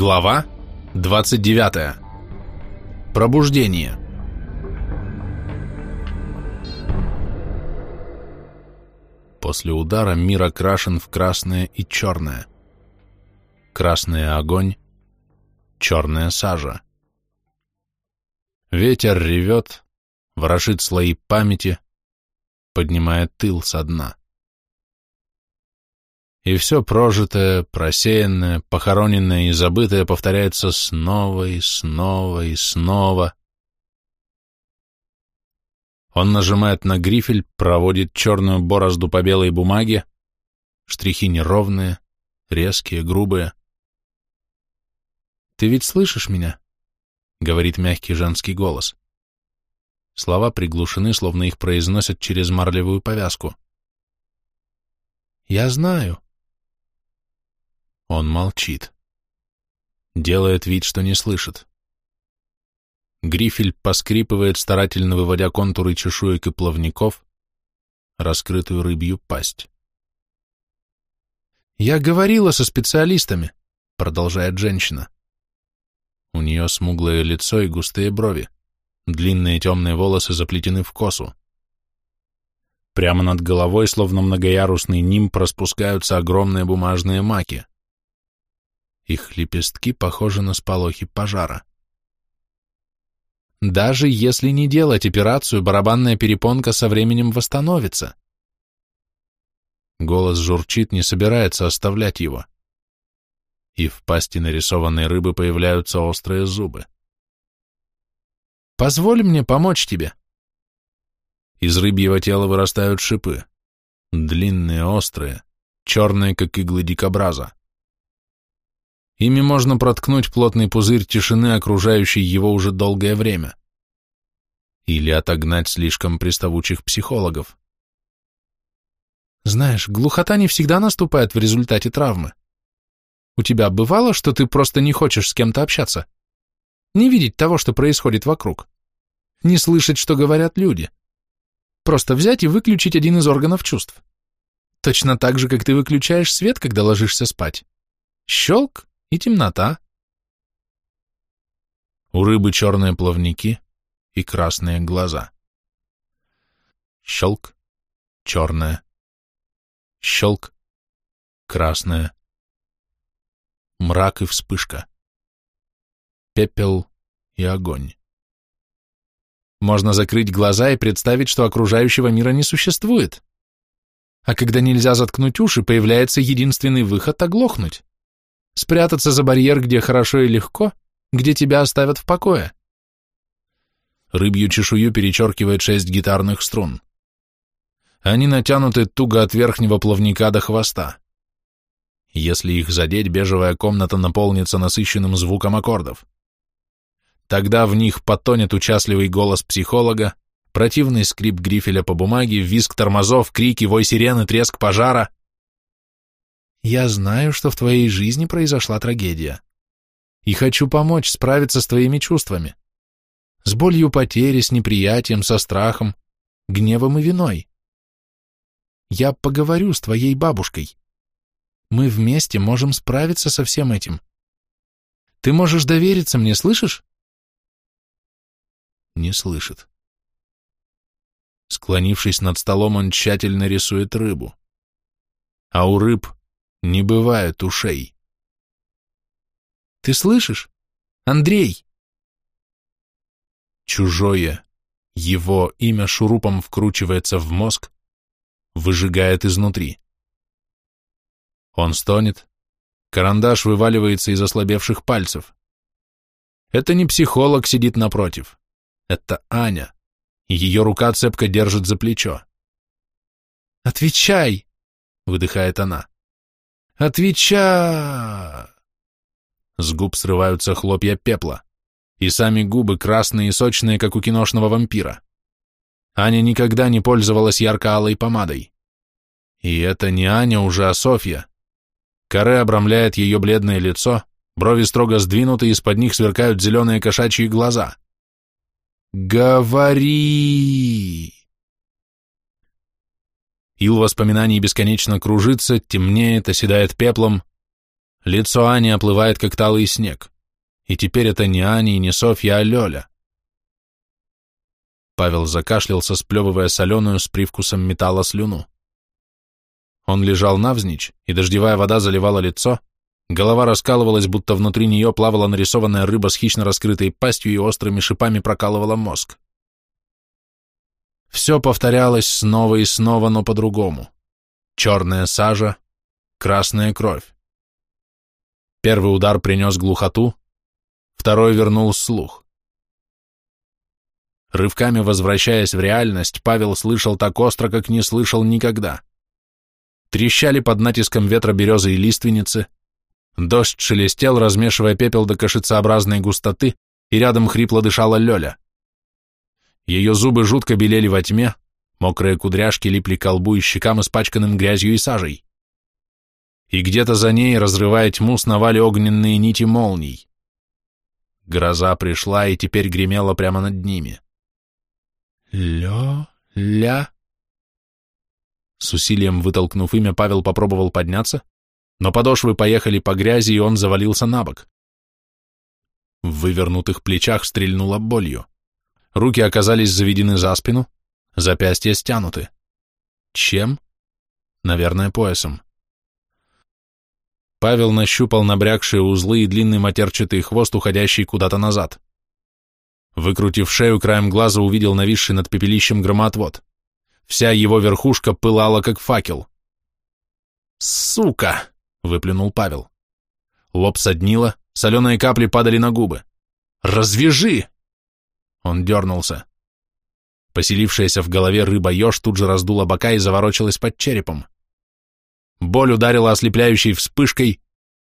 Глава 29. Пробуждение. После удара мир окрашен в красное и черное. Красное — огонь, черная — сажа. Ветер ревет, ворошит слои памяти, поднимает тыл со дна и все прожитое, просеянное, похороненное и забытое повторяется снова и снова и снова. Он нажимает на грифель, проводит черную борозду по белой бумаге, штрихи неровные, резкие, грубые. «Ты ведь слышишь меня?» — говорит мягкий женский голос. Слова приглушены, словно их произносят через марлевую повязку. «Я знаю», он молчит. Делает вид, что не слышит. Грифель поскрипывает, старательно выводя контуры чешуек и плавников, раскрытую рыбью пасть. «Я говорила со специалистами», — продолжает женщина. У нее смуглое лицо и густые брови, длинные темные волосы заплетены в косу. Прямо над головой, словно многоярусный нимб, распускаются огромные бумажные маки. Их лепестки похожи на сполохи пожара. Даже если не делать операцию, барабанная перепонка со временем восстановится. Голос журчит, не собирается оставлять его. И в пасти нарисованной рыбы появляются острые зубы. «Позволь мне помочь тебе». Из рыбьего тела вырастают шипы. Длинные, острые, черные, как иглы дикобраза. Ими можно проткнуть плотный пузырь тишины, окружающий его уже долгое время. Или отогнать слишком приставучих психологов. Знаешь, глухота не всегда наступает в результате травмы. У тебя бывало, что ты просто не хочешь с кем-то общаться? Не видеть того, что происходит вокруг? Не слышать, что говорят люди? Просто взять и выключить один из органов чувств. Точно так же, как ты выключаешь свет, когда ложишься спать. Щелк, и темнота. У рыбы черные плавники и красные глаза. Щелк, черная. Щелк, красная. Мрак и вспышка. Пепел и огонь. Можно закрыть глаза и представить, что окружающего мира не существует. А когда нельзя заткнуть уши, появляется единственный выход — оглохнуть спрятаться за барьер, где хорошо и легко, где тебя оставят в покое. Рыбью чешую перечеркивает шесть гитарных струн. Они натянуты туго от верхнего плавника до хвоста. Если их задеть, бежевая комната наполнится насыщенным звуком аккордов. Тогда в них потонет участливый голос психолога, противный скрип грифеля по бумаге, визг тормозов, крики, вой сирены, треск пожара — я знаю, что в твоей жизни произошла трагедия. И хочу помочь справиться с твоими чувствами. С болью потери, с неприятием, со страхом, гневом и виной. Я поговорю с твоей бабушкой. Мы вместе можем справиться со всем этим. Ты можешь довериться мне, слышишь? Не слышит. Склонившись над столом, он тщательно рисует рыбу. А у рыб не бывает ушей. Ты слышишь? Андрей! Чужое, его имя шурупом вкручивается в мозг, выжигает изнутри. Он стонет, карандаш вываливается из ослабевших пальцев. Это не психолог сидит напротив, это Аня, ее рука цепко держит за плечо. «Отвечай!» — выдыхает она. Отвеча! С губ срываются хлопья пепла, и сами губы красные и сочные, как у киношного вампира. Аня никогда не пользовалась ярко-алой помадой. И это не Аня уже, а Софья. Каре обрамляет ее бледное лицо, брови строго сдвинуты, из-под них сверкают зеленые кошачьи глаза. «Говори!» Ил воспоминаний бесконечно кружится, темнеет, оседает пеплом, Лицо Ани оплывает, как талый снег. И теперь это не Ани не Софья, а Лёля. Павел закашлялся, сплевывая соленую с привкусом металла слюну. Он лежал навзничь, и дождевая вода заливала лицо, голова раскалывалась, будто внутри нее плавала нарисованная рыба с хищно раскрытой пастью и острыми шипами прокалывала мозг. Все повторялось снова и снова, но по-другому. Черная сажа, красная кровь. Первый удар принес глухоту, второй вернул слух. Рывками возвращаясь в реальность, Павел слышал так остро, как не слышал никогда. Трещали под натиском ветра березы и лиственницы, дождь шелестел, размешивая пепел до кашицеобразной густоты, и рядом хрипло дышала Лёля. Ее зубы жутко белели во тьме, мокрые кудряшки липли к колбу и щекам, испачканным грязью и сажей. И где-то за ней, разрывая тьму, сновали огненные нити молний. Гроза пришла и теперь гремела прямо над ними. Лё-ля. С усилием вытолкнув имя, Павел попробовал подняться, но подошвы поехали по грязи, и он завалился на бок. В вывернутых плечах стрельнуло болью. Руки оказались заведены за спину, запястья стянуты. Чем? Наверное, поясом. Павел нащупал набрякшие узлы и длинный матерчатый хвост, уходящий куда-то назад. Выкрутив шею, краем глаза увидел нависший над пепелищем громоотвод. Вся его верхушка пылала, как факел. «Сука!» — выплюнул Павел. Лоб соднило, соленые капли падали на губы. «Развяжи!» Он дернулся. Поселившаяся в голове рыба-еж тут же раздула бока и заворочилась под черепом. Боль ударила ослепляющей вспышкой,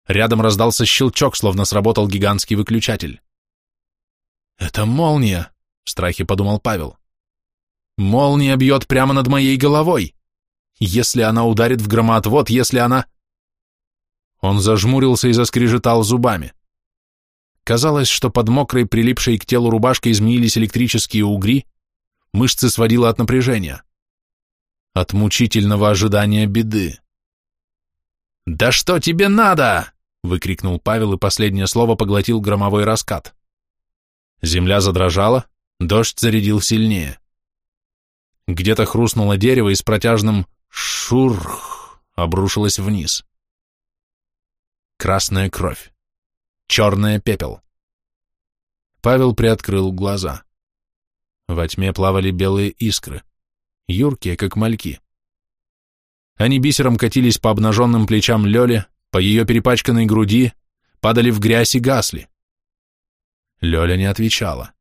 рядом раздался щелчок, словно сработал гигантский выключатель. «Это молния!» — в страхе подумал Павел. «Молния бьет прямо над моей головой! Если она ударит в громоотвод, если она...» Он зажмурился и заскрежетал зубами. Казалось, что под мокрой, прилипшей к телу рубашкой изменились электрические угри, мышцы сводило от напряжения. От мучительного ожидания беды. «Да что тебе надо?» — выкрикнул Павел, и последнее слово поглотил громовой раскат. Земля задрожала, дождь зарядил сильнее. Где-то хрустнуло дерево и с протяжным «шурх» обрушилось вниз. Красная кровь. Черная пепел. Павел приоткрыл глаза. Во тьме плавали белые искры, юркие, как мальки. Они бисером катились по обнаженным плечам Лёли, по ее перепачканной груди, падали в грязь и гасли. Лёля не отвечала.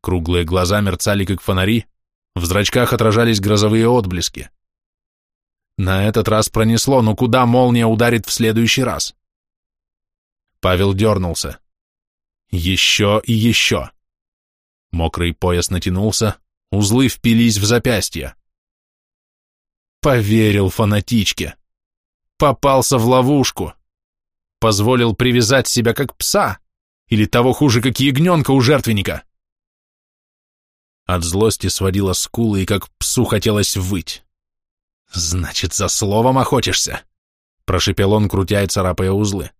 Круглые глаза мерцали, как фонари, в зрачках отражались грозовые отблески. На этот раз пронесло, но куда молния ударит в следующий раз? Павел дернулся. Еще и еще. Мокрый пояс натянулся, узлы впились в запястье. Поверил фанатичке. Попался в ловушку. Позволил привязать себя как пса. Или того хуже, как ягненка у жертвенника. От злости сводила скулы, и как псу хотелось выть. «Значит, за словом охотишься?» — прошипел он, крутя и царапая узлы.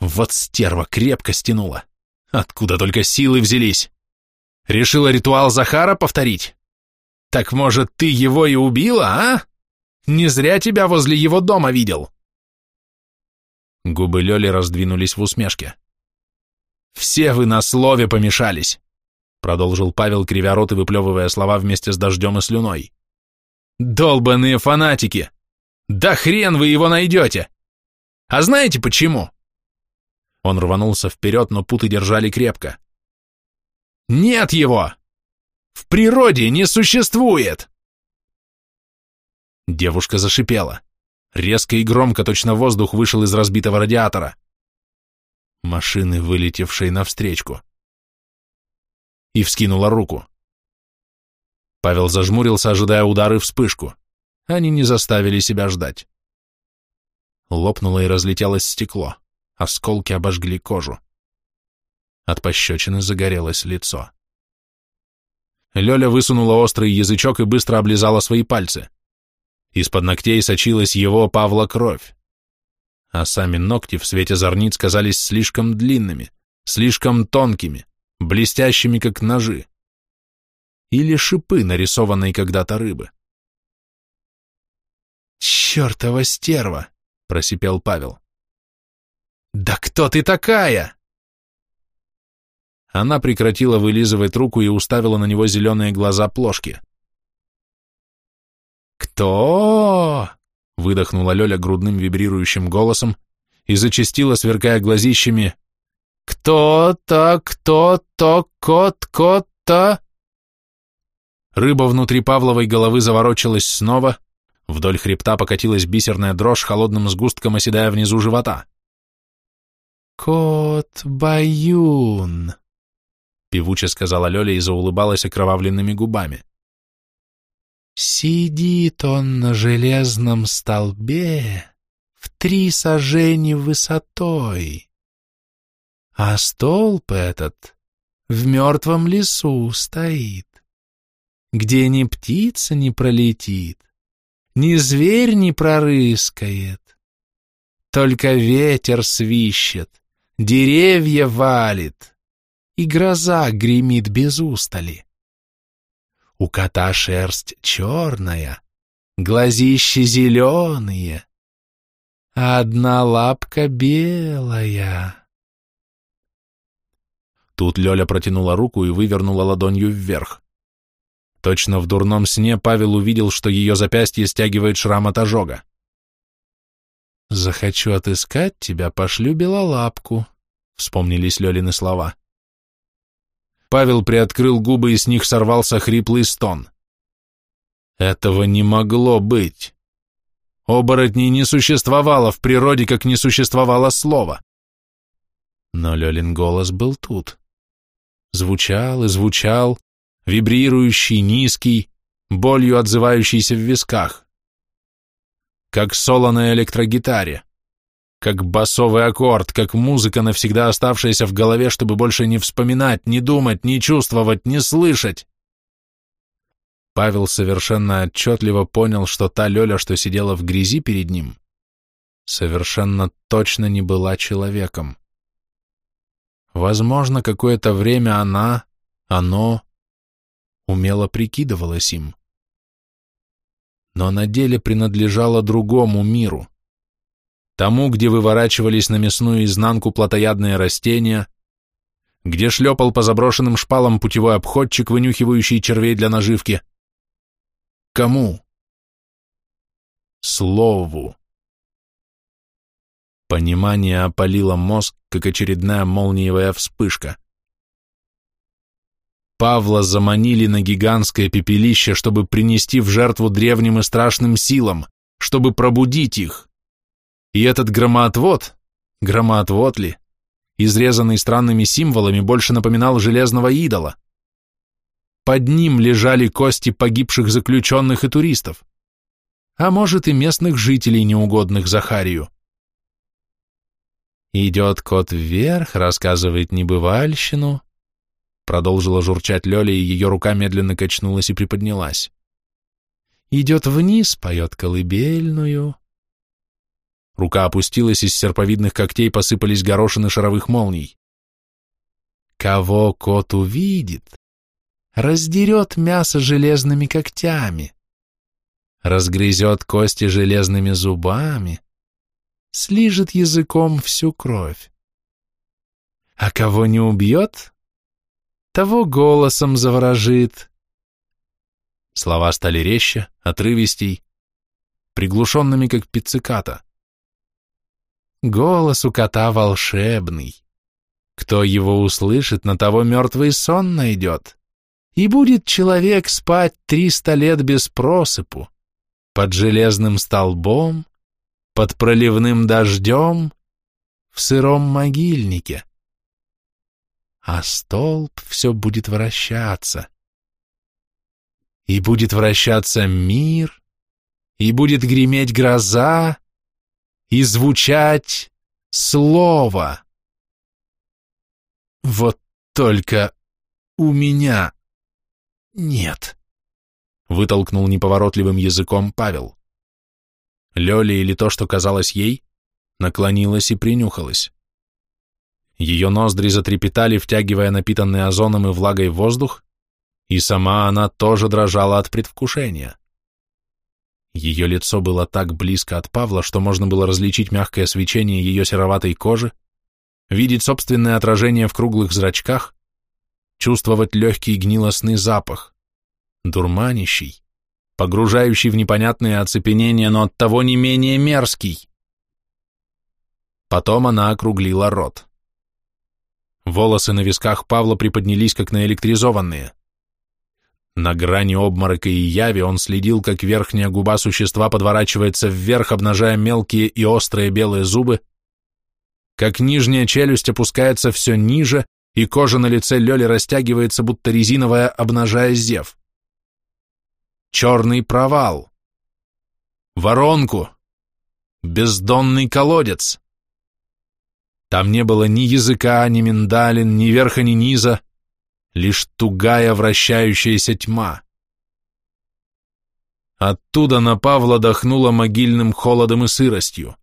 «Вот стерва крепко стянула. Откуда только силы взялись? Решила ритуал Захара повторить? Так, может, ты его и убила, а? Не зря тебя возле его дома видел». Губы Лёли раздвинулись в усмешке. «Все вы на слове помешались», — продолжил Павел, кривя рот и выплевывая слова вместе с дождем и слюной. «Долбанные фанатики! Да хрен вы его найдете! А знаете почему?» Он рванулся вперед, но путы держали крепко. «Нет его! В природе не существует!» Девушка зашипела. Резко и громко точно воздух вышел из разбитого радиатора машины, вылетевшей навстречку. И вскинула руку. Павел зажмурился, ожидая удары вспышку. Они не заставили себя ждать. Лопнуло и разлетелось стекло. Осколки обожгли кожу. От пощечины загорелось лицо. Лёля высунула острый язычок и быстро облизала свои пальцы. Из-под ногтей сочилась его Павла кровь. а сами ногти в свете зорниц казались слишком длинными, слишком тонкими, блестящими, как ножи. Или шипы, нарисованные когда-то рыбы. «Чертова стерва!» — просипел Павел. «Да кто ты такая?» Она прекратила вылизывать руку и уставила на него зеленые глаза плошки. «Кто?» — выдохнула Лёля грудным вибрирующим голосом и зачастила, сверкая глазищами. «Кто-то, кто-то, кот-кот-то...» Рыба внутри Павловой головы заворочилась снова, вдоль хребта покатилась бисерная дрожь, холодным сгустком оседая внизу живота. «Кот-баюн», — певуче сказала Лёля и заулыбалась окровавленными губами. «Сидит он на железном столбе в три сажени высотой, а столб этот в мертвом лесу стоит, где ни птица не пролетит, ни зверь не прорыскает, только ветер свищет, деревья валит, и гроза гремит без устали. У кота шерсть черная, глазища зеленые, а одна лапка белая. Тут Лёля протянула руку и вывернула ладонью вверх. Точно в дурном сне Павел увидел, что ее запястье стягивает шрам от ожога. «Захочу отыскать тебя, пошлю белолапку», — вспомнились Лёлины слова. Павел приоткрыл губы, и с них сорвался хриплый стон. Этого не могло быть. Оборотней не существовало в природе, как не существовало слова. Но Лёлин голос был тут. Звучал и звучал, вибрирующий, низкий, болью отзывающийся в висках как соло на электрогитаре, как басовый аккорд, как музыка, навсегда оставшаяся в голове, чтобы больше не вспоминать, не думать, не чувствовать, не слышать. Павел совершенно отчетливо понял, что та Лёля, что сидела в грязи перед ним, совершенно точно не была человеком. Возможно, какое-то время она, оно, умело прикидывалось им но на деле принадлежала другому миру. Тому, где выворачивались на мясную изнанку плотоядные растения, где шлепал по заброшенным шпалам путевой обходчик, вынюхивающий червей для наживки. Кому? Слову. Понимание опалило мозг, как очередная молниевая вспышка. Павла заманили на гигантское пепелище, чтобы принести в жертву древним и страшным силам, чтобы пробудить их. И этот громоотвод, громоотвод ли, изрезанный странными символами, больше напоминал железного идола. Под ним лежали кости погибших заключенных и туристов, а может и местных жителей, неугодных Захарию. Идет кот вверх, рассказывает небывальщину, Продолжила журчать Лёля, и ее рука медленно качнулась и приподнялась. Идет вниз, поет колыбельную. Рука опустилась, из серповидных когтей посыпались горошины шаровых молний. Кого кот увидит, раздерет мясо железными когтями, разгрызет кости железными зубами, слижет языком всю кровь. А кого не убьет, того голосом заворожит. Слова стали резче, отрывистей, приглушенными, как пицциката. Голос у кота волшебный. Кто его услышит, на того мертвый сон найдет. И будет человек спать триста лет без просыпу, под железным столбом, под проливным дождем, в сыром могильнике а столб все будет вращаться. И будет вращаться мир, и будет греметь гроза, и звучать слово. Вот только у меня нет, вытолкнул неповоротливым языком Павел. Лёля или то, что казалось ей, наклонилась и принюхалась. Ее ноздри затрепетали, втягивая напитанный озоном и влагой воздух, и сама она тоже дрожала от предвкушения. Ее лицо было так близко от Павла, что можно было различить мягкое свечение ее сероватой кожи, видеть собственное отражение в круглых зрачках, чувствовать легкий гнилостный запах, дурманящий, погружающий в непонятное оцепенение, но оттого не менее мерзкий. Потом она округлила рот. Волосы на висках Павла приподнялись, как наэлектризованные. На грани обморока и яви он следил, как верхняя губа существа подворачивается вверх, обнажая мелкие и острые белые зубы, как нижняя челюсть опускается все ниже, и кожа на лице Лёли растягивается, будто резиновая, обнажая зев. Черный провал. Воронку. Бездонный колодец. Там не было ни языка, ни миндалин, ни верха, ни низа, лишь тугая вращающаяся тьма. Оттуда на Павла дохнуло могильным холодом и сыростью.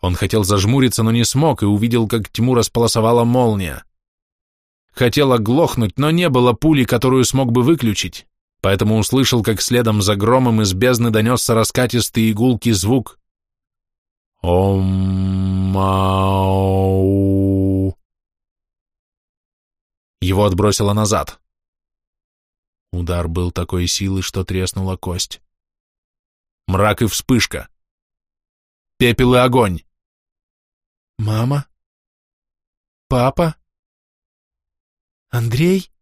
Он хотел зажмуриться, но не смог, и увидел, как тьму располосовала молния. Хотел оглохнуть, но не было пули, которую смог бы выключить, поэтому услышал, как следом за громом из бездны донесся раскатистый игулкий звук. Ом-мау. Его отбросило назад. Удар был такой силы, что треснула кость. Мрак и вспышка. Пепел и огонь. Мама? Папа? Андрей?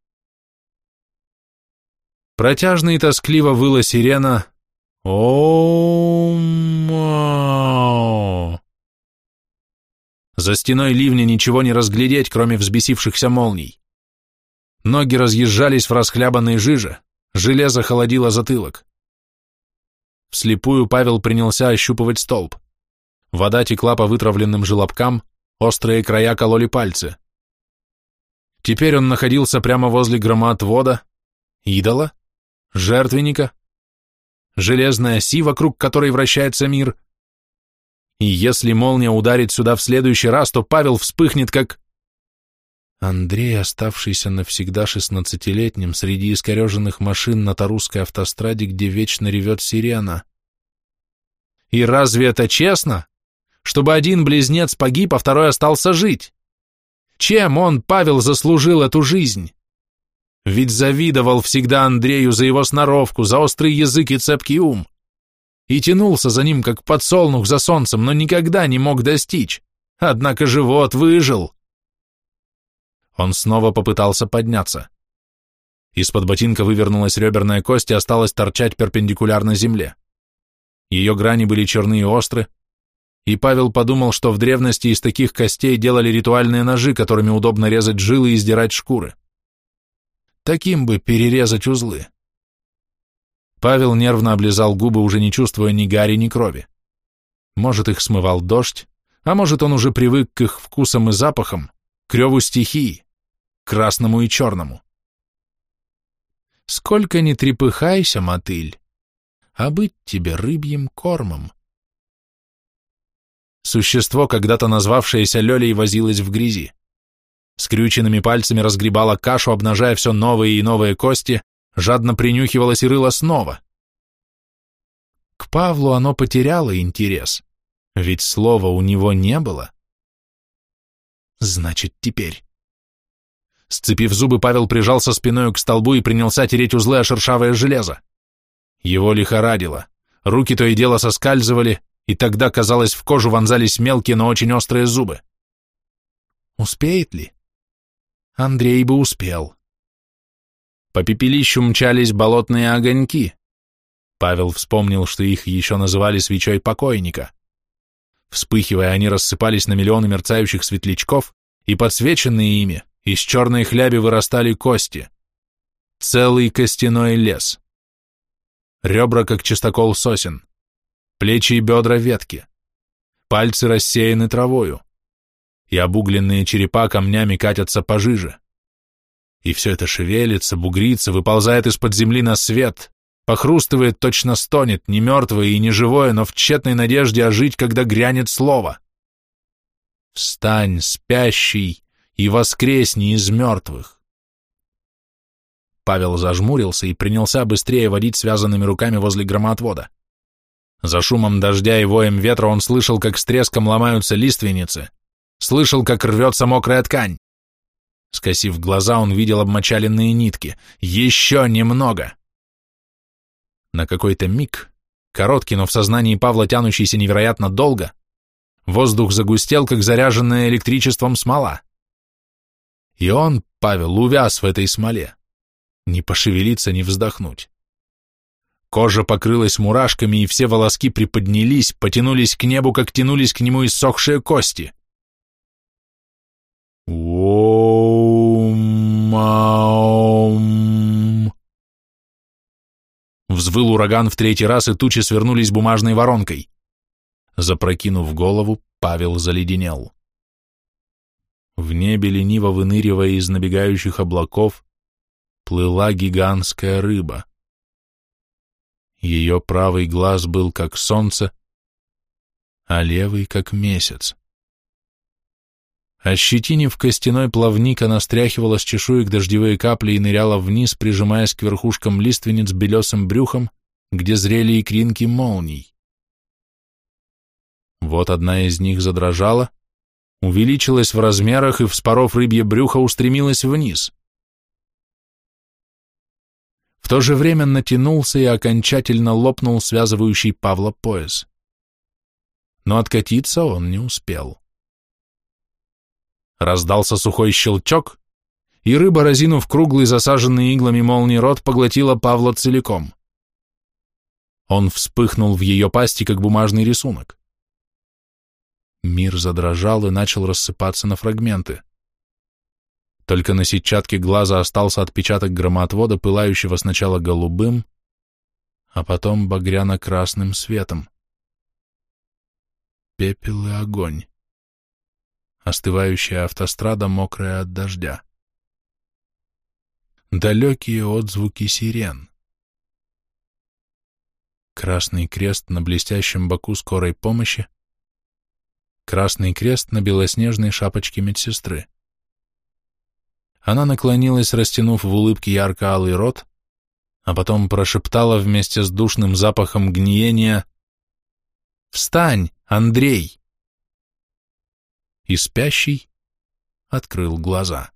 Протяжно и тоскливо выла сирена о За стеной ливня ничего не разглядеть, кроме взбесившихся молний. Ноги разъезжались в расхлябанной жиже, железо холодило затылок. Вслепую Павел принялся ощупывать столб. Вода текла по вытравленным желобкам, острые края кололи пальцы. Теперь он находился прямо возле громоотвода, идола, жертвенника, железная оси, вокруг которой вращается мир. И если молния ударит сюда в следующий раз, то Павел вспыхнет как... Андрей, оставшийся навсегда шестнадцатилетним среди искореженных машин на Тарусской автостраде, где вечно ревет сирена. И разве это честно? Чтобы один близнец погиб, а второй остался жить? Чем он, Павел, заслужил эту жизнь? Ведь завидовал всегда Андрею за его сноровку, за острый язык и цепкий ум. И тянулся за ним, как подсолнух за солнцем, но никогда не мог достичь. Однако живот выжил. Он снова попытался подняться. Из-под ботинка вывернулась реберная кость и осталась торчать перпендикулярно земле. Ее грани были черны и остры, и Павел подумал, что в древности из таких костей делали ритуальные ножи, которыми удобно резать жилы и сдирать шкуры. Таким бы перерезать узлы. Павел нервно облизал губы, уже не чувствуя ни гари, ни крови. Может, их смывал дождь, а может, он уже привык к их вкусам и запахам, к реву стихии, красному и черному. Сколько ни трепыхайся, мотыль, а быть тебе рыбьим кормом. Существо, когда-то назвавшееся Лёлей, возилось в грязи. Скрюченными пальцами разгребало кашу, обнажая все новые и новые кости, жадно принюхивалось и рыло снова. К Павлу оно потеряло интерес, ведь слова у него не было. Значит, теперь. Сцепив зубы, Павел прижался спиной к столбу и принялся тереть узлы о шершавое железо. Его лихорадило. Руки то и дело соскальзывали, и тогда, казалось, в кожу вонзались мелкие, но очень острые зубы. Успеет ли? Андрей бы успел. По пепелищу мчались болотные огоньки. Павел вспомнил, что их еще называли свечой покойника. Вспыхивая, они рассыпались на миллионы мерцающих светлячков, и подсвеченные ими, из черной хляби вырастали кости. Целый костяной лес. Ребра, как чистокол сосен. Плечи и бедра ветки. Пальцы рассеяны травою. И обугленные черепа камнями катятся пожиже. И все это шевелится, бугрится, выползает из-под земли на свет, похрустывает, точно стонет, не мертвое и не живое, но в тщетной надежде ожить, когда грянет слово. Встань, спящий, и воскресни из мертвых. Павел зажмурился и принялся быстрее водить связанными руками возле громоотвода. За шумом дождя и воем ветра он слышал, как с треском ломаются лиственницы, слышал, как рвется мокрая ткань. Скосив глаза, он видел обмочаленные нитки. Еще немного! На какой-то миг, короткий, но в сознании Павла тянущийся невероятно долго, воздух загустел, как заряженная электричеством смола. И он, Павел, увяз в этой смоле. Не пошевелиться, не вздохнуть. Кожа покрылась мурашками, и все волоски приподнялись, потянулись к небу, как тянулись к нему иссохшие кости. Оум. Взвыл ураган в третий раз, и тучи свернулись бумажной воронкой. Запрокинув голову, Павел заледенел. В небе, лениво выныривая из набегающих облаков, плыла гигантская рыба. Ее правый глаз был как солнце, а левый как месяц. Ощетинив костяной плавник, она стряхивала с чешуек дождевые капли и ныряла вниз, прижимаясь к верхушкам лиственниц белесым брюхом, где зрели икринки молний. Вот одна из них задрожала, увеличилась в размерах и, вспоров рыбье брюхо, устремилась вниз. В то же время натянулся и окончательно лопнул связывающий Павла пояс. Но откатиться он не успел. Раздался сухой щелчок, и рыба, разинув круглый, засаженный иглами молнии рот, поглотила Павла целиком. Он вспыхнул в ее пасти, как бумажный рисунок. Мир задрожал и начал рассыпаться на фрагменты. Только на сетчатке глаза остался отпечаток громоотвода, пылающего сначала голубым, а потом багряно-красным светом. Пепел и огонь остывающая автострада, мокрая от дождя. Далекие отзвуки сирен. Красный крест на блестящем боку скорой помощи, красный крест на белоснежной шапочке медсестры. Она наклонилась, растянув в улыбке ярко-алый рот, а потом прошептала вместе с душным запахом гниения «Встань, Андрей!» И спящий открыл глаза.